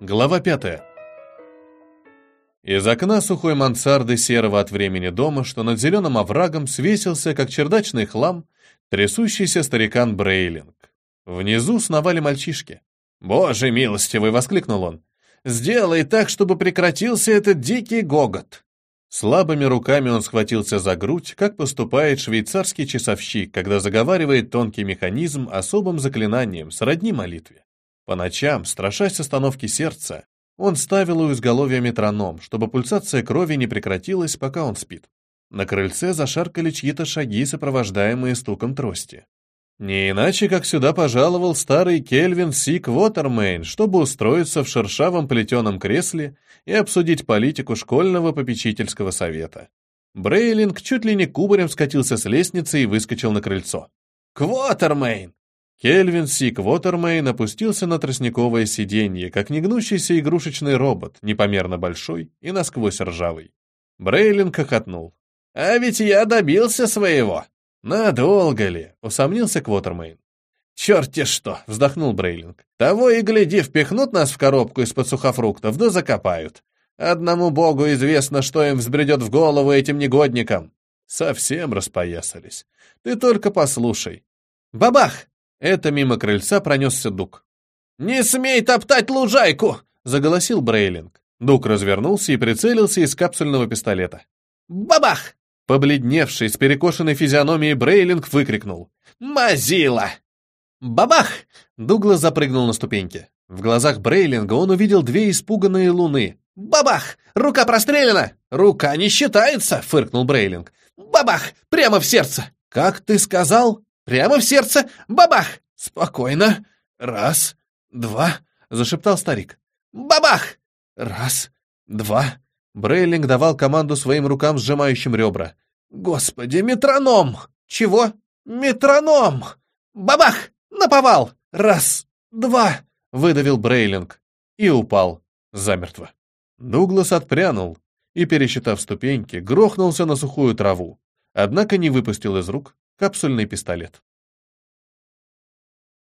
Глава пятая. Из окна сухой мансарды серого от времени дома, что над зеленым оврагом свесился, как чердачный хлам, трясущийся старикан Брейлинг. Внизу сновали мальчишки. «Боже милостивый!» — воскликнул он. «Сделай так, чтобы прекратился этот дикий гогот!» Слабыми руками он схватился за грудь, как поступает швейцарский часовщик, когда заговаривает тонкий механизм особым заклинанием, сродни молитве. По ночам, страшась остановки сердца, он ставил у изголовья метроном, чтобы пульсация крови не прекратилась, пока он спит. На крыльце зашаркали чьи-то шаги, сопровождаемые стуком трости. Не иначе, как сюда пожаловал старый Кельвин Сик Уотермейн, чтобы устроиться в шершавом плетеном кресле и обсудить политику школьного попечительского совета. Брейлинг чуть ли не кубарем скатился с лестницы и выскочил на крыльцо. «Квотермейн! Кельвин Сик Уотермейн опустился на тростниковое сиденье, как негнущийся игрушечный робот, непомерно большой и насквозь ржавый. Брейлин хохотнул. «А ведь я добился своего!» «Надолго ли?» — усомнился Квотермейн. «Черт-те что!» — вздохнул Брейлинг. «Того и гляди, впихнут нас в коробку из-под сухофруктов, да закопают. Одному богу известно, что им взбредет в голову этим негодникам». Совсем распоясались. Ты только послушай. Бабах! Это мимо крыльца пронесся Дук. «Не смей топтать лужайку!» — заголосил Брейлинг. Дук развернулся и прицелился из капсульного пистолета. «Бабах!» Побледневший, с перекошенной физиономией Брейлинг выкрикнул. «Мазила!» «Бабах!» Дуглас запрыгнул на ступеньки. В глазах Брейлинга он увидел две испуганные луны. «Бабах! Рука прострелена!» «Рука не считается!» — фыркнул Брейлинг. «Бабах! Прямо в сердце!» «Как ты сказал?» Прямо в сердце. Бабах! Спокойно. Раз, два, зашептал старик. Бабах! Раз, два. Брейлинг давал команду своим рукам, сжимающим ребра. Господи, метроном! Чего? Метроном! Бабах! Наповал! Раз, два, выдавил Брейлинг и упал замертво. Дуглас отпрянул и, пересчитав ступеньки, грохнулся на сухую траву, однако не выпустил из рук капсульный пистолет.